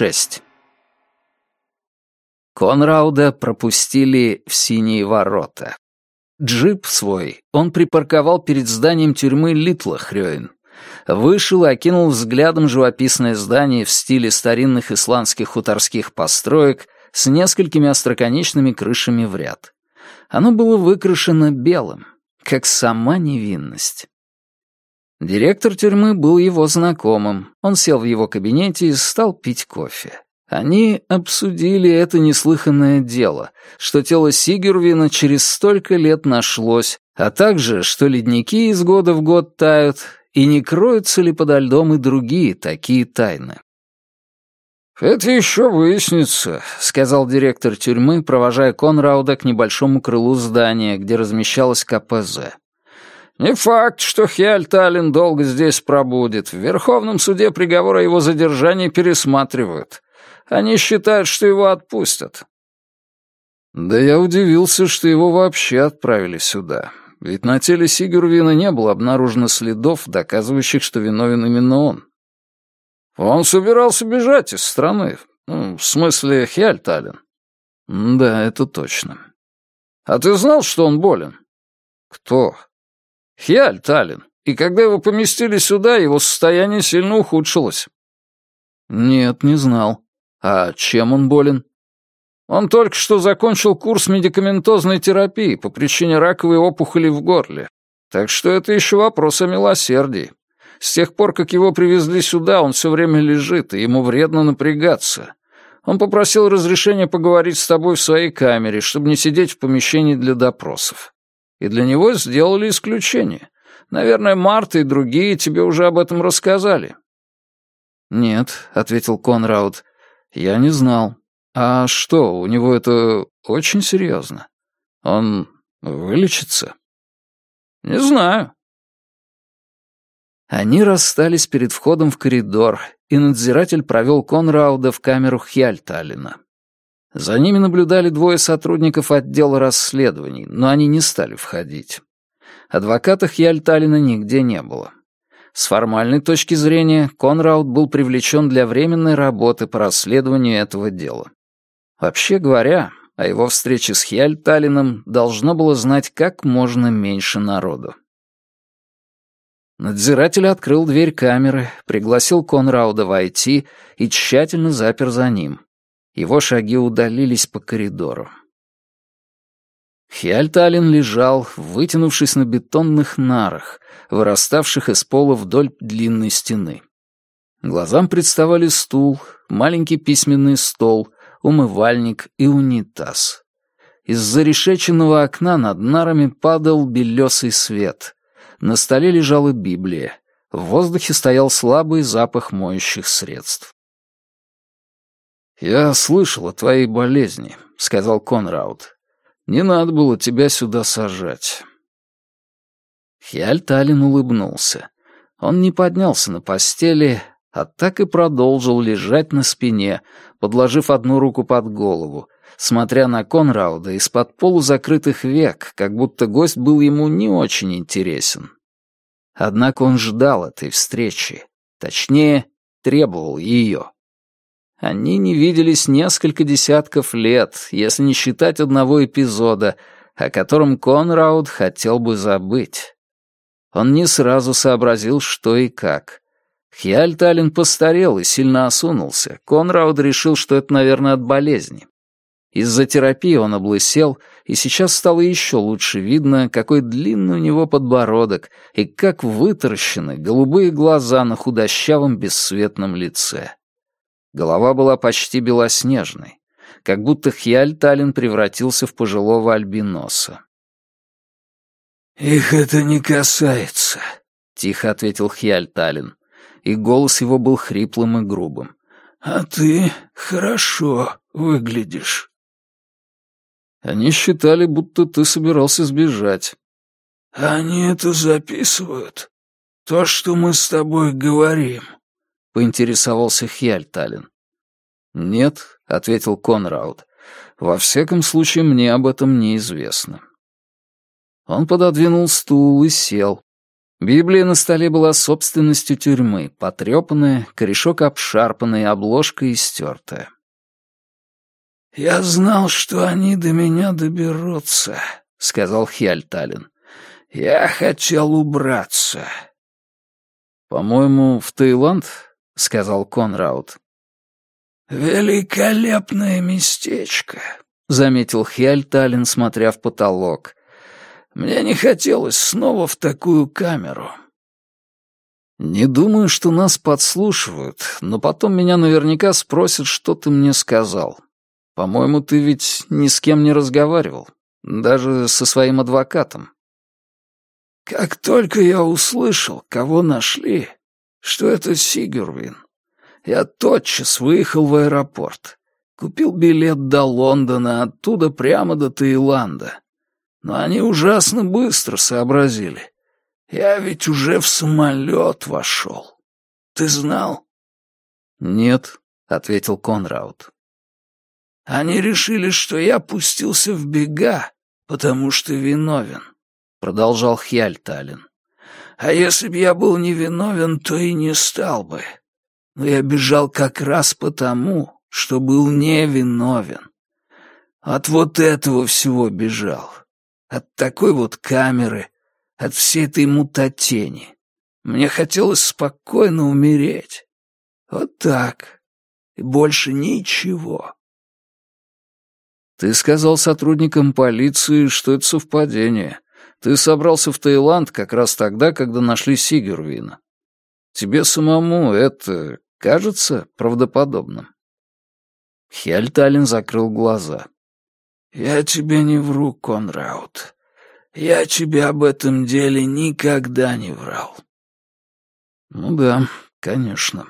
6. Конрауда пропустили в синие ворота. Джип свой он припарковал перед зданием тюрьмы Литлахрёйн. Вышел и окинул взглядом живописное здание в стиле старинных исландских хуторских построек с несколькими остроконечными крышами в ряд. Оно было выкрашено белым, как сама невинность. Директор тюрьмы был его знакомым. Он сел в его кабинете и стал пить кофе. Они обсудили это неслыханное дело, что тело Сигервина через столько лет нашлось, а также, что ледники из года в год тают, и не кроются ли подо льдом и другие такие тайны. «Это еще выяснится», — сказал директор тюрьмы, провожая Конрауда к небольшому крылу здания, где размещалась КПЗ. «Не факт, что Хиальталин долго здесь пробудет. В Верховном суде приговор о его задержании пересматривают. Они считают, что его отпустят». «Да я удивился, что его вообще отправили сюда. Ведь на теле Сигурвина не было обнаружено следов, доказывающих, что виновен именно он». «Он собирался бежать из страны. Ну, в смысле, Хиальталин». «Да, это точно». «А ты знал, что он болен?» «Кто?» Хиаль Таллин, и когда его поместили сюда, его состояние сильно ухудшилось». «Нет, не знал. А чем он болен?» «Он только что закончил курс медикаментозной терапии по причине раковой опухоли в горле. Так что это еще вопрос о милосердии. С тех пор, как его привезли сюда, он все время лежит, и ему вредно напрягаться. Он попросил разрешения поговорить с тобой в своей камере, чтобы не сидеть в помещении для допросов и для него сделали исключение. Наверное, Марта и другие тебе уже об этом рассказали». «Нет», — ответил Конрауд, — «я не знал. А что, у него это очень серьезно? Он вылечится?» «Не знаю». Они расстались перед входом в коридор, и надзиратель провел Конрауда в камеру Хьяльталина. За ними наблюдали двое сотрудников отдела расследований, но они не стали входить. Адвоката Хьяльталина нигде не было. С формальной точки зрения, Конраут был привлечен для временной работы по расследованию этого дела. Вообще говоря, о его встрече с Хьяльталином должно было знать как можно меньше народу. Надзиратель открыл дверь камеры, пригласил Конрауда войти и тщательно запер за ним. Его шаги удалились по коридору. Хиальталин лежал, вытянувшись на бетонных нарах, выраставших из пола вдоль длинной стены. Глазам представали стул, маленький письменный стол, умывальник и унитаз. Из зарешеченного окна над нарами падал белесый свет. На столе лежала Библия. В воздухе стоял слабый запах моющих средств. «Я слышал о твоей болезни», — сказал Конраут. «Не надо было тебя сюда сажать». Хиальталин улыбнулся. Он не поднялся на постели, а так и продолжил лежать на спине, подложив одну руку под голову, смотря на Конрауда из-под полузакрытых век, как будто гость был ему не очень интересен. Однако он ждал этой встречи, точнее, требовал ее. Они не виделись несколько десятков лет, если не считать одного эпизода, о котором Конрауд хотел бы забыть. Он не сразу сообразил, что и как. Хьяльталин постарел и сильно осунулся. Конрауд решил, что это, наверное, от болезни. Из-за терапии он облысел, и сейчас стало еще лучше видно, какой длинный у него подбородок и как вытаращены голубые глаза на худощавом бесцветном лице. Голова была почти белоснежной, как будто Хьяльталин превратился в пожилого альбиноса. «Их это не касается», — тихо ответил Хьяльталин, и голос его был хриплым и грубым. «А ты хорошо выглядишь». «Они считали, будто ты собирался сбежать». «Они это записывают? То, что мы с тобой говорим?» — поинтересовался Хьяльталин. «Нет», — ответил Конрауд. «Во всяком случае, мне об этом неизвестно». Он пододвинул стул и сел. Библия на столе была собственностью тюрьмы, потрепанная, корешок обшарпанный, обложка истертая. «Я знал, что они до меня доберутся», — сказал Хьяльталин. «Я хотел убраться». «По-моему, в Таиланд?» — сказал Конраут. «Великолепное местечко», — заметил Хьяльталин, смотря в потолок. «Мне не хотелось снова в такую камеру». «Не думаю, что нас подслушивают, но потом меня наверняка спросят, что ты мне сказал. По-моему, ты ведь ни с кем не разговаривал, даже со своим адвокатом». «Как только я услышал, кого нашли, что это Сигурвин, я тотчас выехал в аэропорт. Купил билет до Лондона, оттуда прямо до Таиланда. Но они ужасно быстро сообразили. Я ведь уже в самолет вошел. Ты знал? Нет, — ответил Конраут. Они решили, что я пустился в бега, потому что виновен, — продолжал Хьяльталин. А если б я был невиновен, то и не стал бы но я бежал как раз потому, что был невиновен. От вот этого всего бежал. От такой вот камеры, от всей этой мутатени. Мне хотелось спокойно умереть. Вот так. И больше ничего. Ты сказал сотрудникам полиции, что это совпадение. Ты собрался в Таиланд как раз тогда, когда нашли Сигервина. Тебе самому это кажется правдоподобным?» Хельталин закрыл глаза. «Я тебе не вру, Конраут. Я тебе об этом деле никогда не врал». «Ну да, конечно».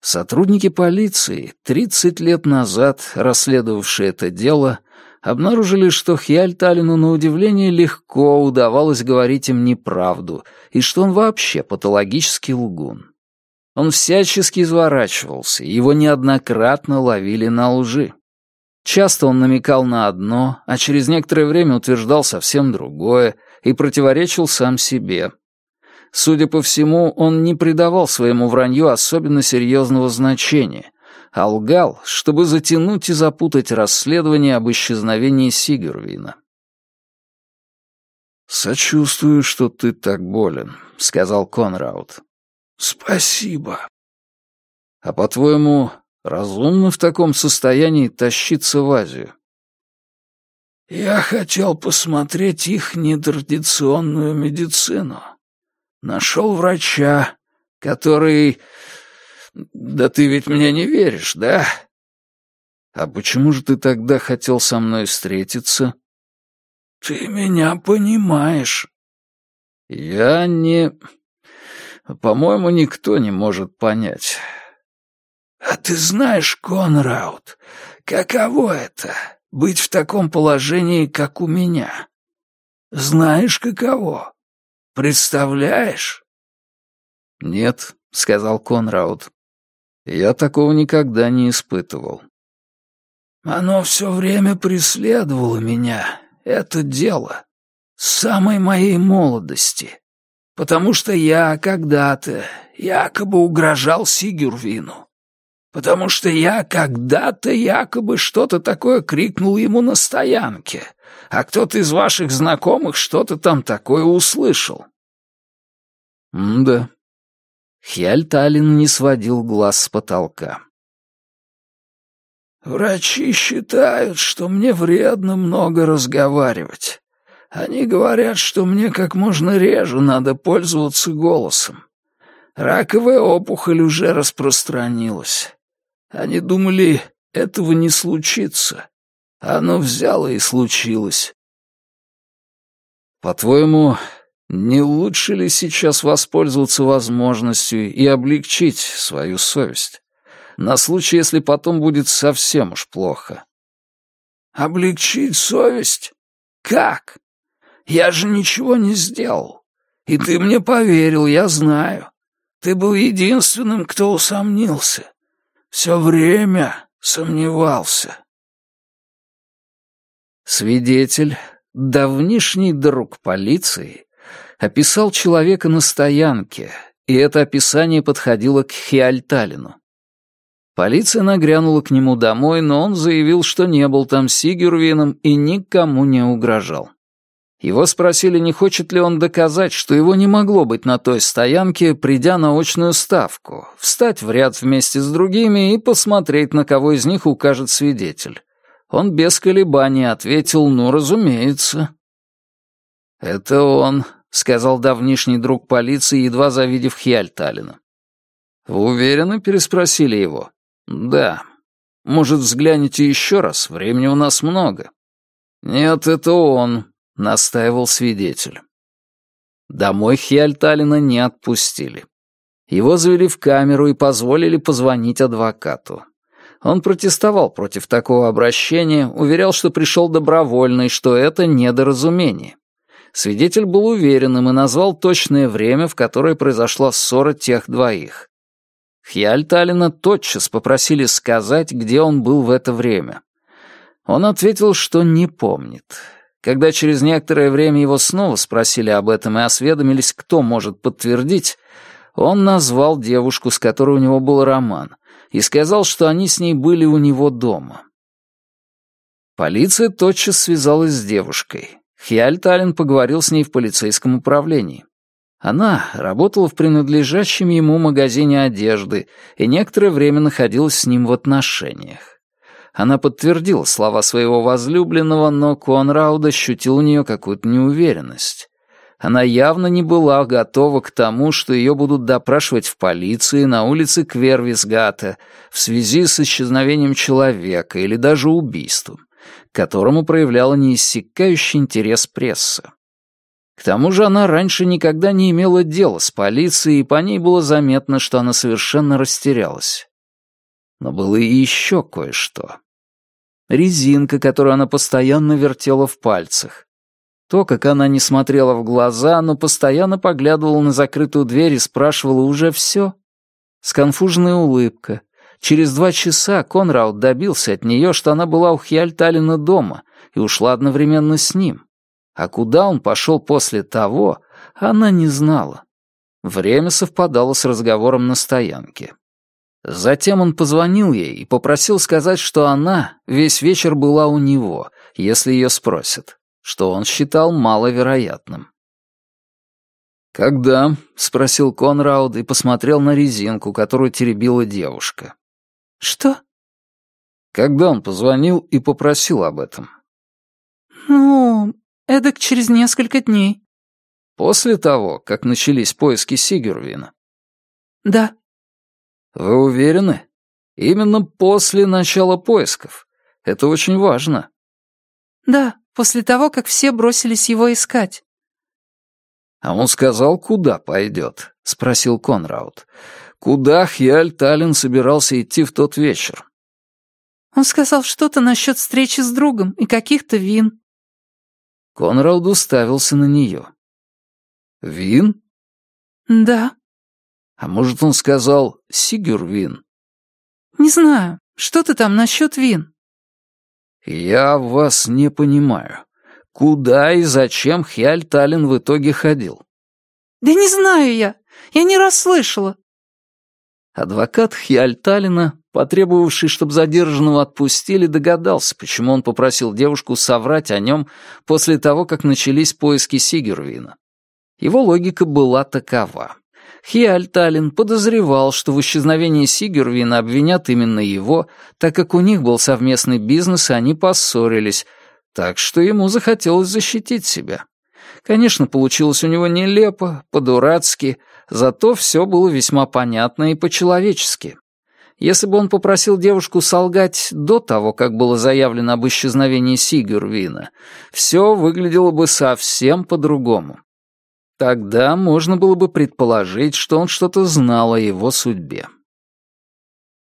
Сотрудники полиции, 30 лет назад расследовавшие это дело, обнаружили, что Хьяльталину на удивление легко удавалось говорить им неправду, и что он вообще патологический лгун. Он всячески изворачивался, его неоднократно ловили на лжи. Часто он намекал на одно, а через некоторое время утверждал совсем другое и противоречил сам себе. Судя по всему, он не придавал своему вранью особенно серьезного значения, а лгал, чтобы затянуть и запутать расследование об исчезновении Сигервина. «Сочувствую, что ты так болен», — сказал Конраут. «Спасибо». «А по-твоему, разумно в таком состоянии тащиться в Азию?» «Я хотел посмотреть их нетрадиционную медицину. Нашел врача, который... Да ты ведь мне не веришь, да?» «А почему же ты тогда хотел со мной встретиться?» «Ты меня понимаешь». «Я не...» По-моему, никто не может понять. А ты знаешь, Конраут, каково это — быть в таком положении, как у меня? Знаешь, каково? Представляешь? Нет, — сказал Конраут. Я такого никогда не испытывал. Оно все время преследовало меня, это дело, с самой моей молодости потому что я когда-то якобы угрожал Сигюрвину, потому что я когда-то якобы что-то такое крикнул ему на стоянке, а кто-то из ваших знакомых что-то там такое услышал. М-да. Хьяльталин не сводил глаз с потолка. Врачи считают, что мне вредно много разговаривать. Они говорят, что мне как можно реже надо пользоваться голосом. Раковая опухоль уже распространилась. Они думали, этого не случится. Оно взяло и случилось. По-твоему, не лучше ли сейчас воспользоваться возможностью и облегчить свою совесть? На случай, если потом будет совсем уж плохо. Облегчить совесть? Как? Я же ничего не сделал. И ты мне поверил, я знаю. Ты был единственным, кто усомнился. Все время сомневался. Свидетель, давнишний друг полиции, Описал человека на стоянке, и это описание подходило к Хиальталину. Полиция нагрянула к нему домой, но он заявил, что не был там Сигюрвином и никому не угрожал. Его спросили, не хочет ли он доказать, что его не могло быть на той стоянке, придя на очную ставку, встать в ряд вместе с другими и посмотреть, на кого из них укажет свидетель. Он без колебаний ответил «ну, разумеется». «Это он», — сказал давнишний друг полиции, едва завидев Хьяльталина. «Вы уверены?» — переспросили его. «Да. Может, взгляните еще раз? Времени у нас много». «Нет, это он», — настаивал свидетель. Домой Хиальталина не отпустили. Его завели в камеру и позволили позвонить адвокату. Он протестовал против такого обращения, уверял, что пришел добровольно и что это недоразумение. Свидетель был уверенным и назвал точное время, в которое произошла ссора тех двоих. Хьяльталина тотчас попросили сказать, где он был в это время. Он ответил, что не помнит. Когда через некоторое время его снова спросили об этом и осведомились, кто может подтвердить, он назвал девушку, с которой у него был роман, и сказал, что они с ней были у него дома. Полиция тотчас связалась с девушкой. Хиальталин поговорил с ней в полицейском управлении. Она работала в принадлежащем ему магазине одежды и некоторое время находилась с ним в отношениях. Она подтвердила слова своего возлюбленного, но Конрауд ощутил у нее какую-то неуверенность. Она явно не была готова к тому, что ее будут допрашивать в полиции на улице Квервисгата в связи с исчезновением человека или даже убийством, к которому проявляла неиссякающий интерес пресса. К тому же она раньше никогда не имела дела с полицией, и по ней было заметно, что она совершенно растерялась. Но было и еще кое-что. Резинка, которую она постоянно вертела в пальцах. То, как она не смотрела в глаза, но постоянно поглядывала на закрытую дверь и спрашивала уже все. Сконфуженная улыбка. Через два часа Конрауд добился от нее, что она была у Хьяльталина дома и ушла одновременно с ним. А куда он пошел после того, она не знала. Время совпадало с разговором на стоянке. Затем он позвонил ей и попросил сказать, что она весь вечер была у него, если ее спросят, что он считал маловероятным. «Когда?» — спросил Конрауд и посмотрел на резинку, которую теребила девушка. «Что?» Когда он позвонил и попросил об этом? «Ну, эдак через несколько дней». «После того, как начались поиски Сигюрвина?» «Да». «Вы уверены? Именно после начала поисков. Это очень важно». «Да, после того, как все бросились его искать». «А он сказал, куда пойдет?» — спросил Конрауд. «Куда Хьяль Таллин собирался идти в тот вечер?» «Он сказал что-то насчет встречи с другом и каких-то вин». Конрауд уставился на нее. «Вин?» «Да». А может, он сказал «Сигюрвин»? «Не знаю. Что ты там насчет вин?» «Я вас не понимаю. Куда и зачем Хьяль Таллин в итоге ходил?» «Да не знаю я. Я не расслышала». Адвокат Хьяль Таллина, потребовавший, чтобы задержанного отпустили, догадался, почему он попросил девушку соврать о нем после того, как начались поиски Сигервина. Его логика была такова. Хиальталин подозревал, что в исчезновении Сигервина обвинят именно его, так как у них был совместный бизнес, и они поссорились, так что ему захотелось защитить себя. Конечно, получилось у него нелепо, по-дурацки, зато все было весьма понятно и по-человечески. Если бы он попросил девушку солгать до того, как было заявлено об исчезновении Сигюрвина, все выглядело бы совсем по-другому. Тогда можно было бы предположить, что он что-то знал о его судьбе.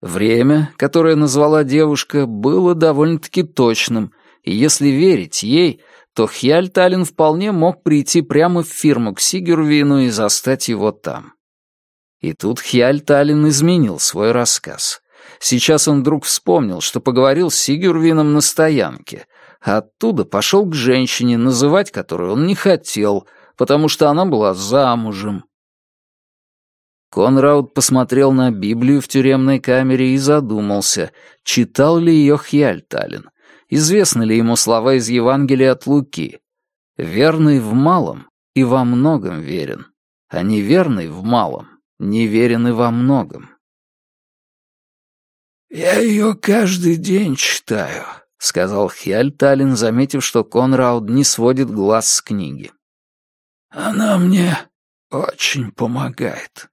Время, которое назвала девушка, было довольно-таки точным, и если верить ей, то Хьяльталин вполне мог прийти прямо в фирму к Сигервину и застать его там. И тут Хьяльталин изменил свой рассказ. Сейчас он вдруг вспомнил, что поговорил с Сигюрвином на стоянке, а оттуда пошел к женщине, называть которую он не хотел — потому что она была замужем. Конрауд посмотрел на Библию в тюремной камере и задумался, читал ли ее Хьяльталин, известны ли ему слова из Евангелия от Луки. «Верный в малом и во многом верен, а неверный в малом неверен и во многом». «Я ее каждый день читаю», — сказал Хьяльталин, заметив, что Конрауд не сводит глаз с книги. «Она мне очень помогает».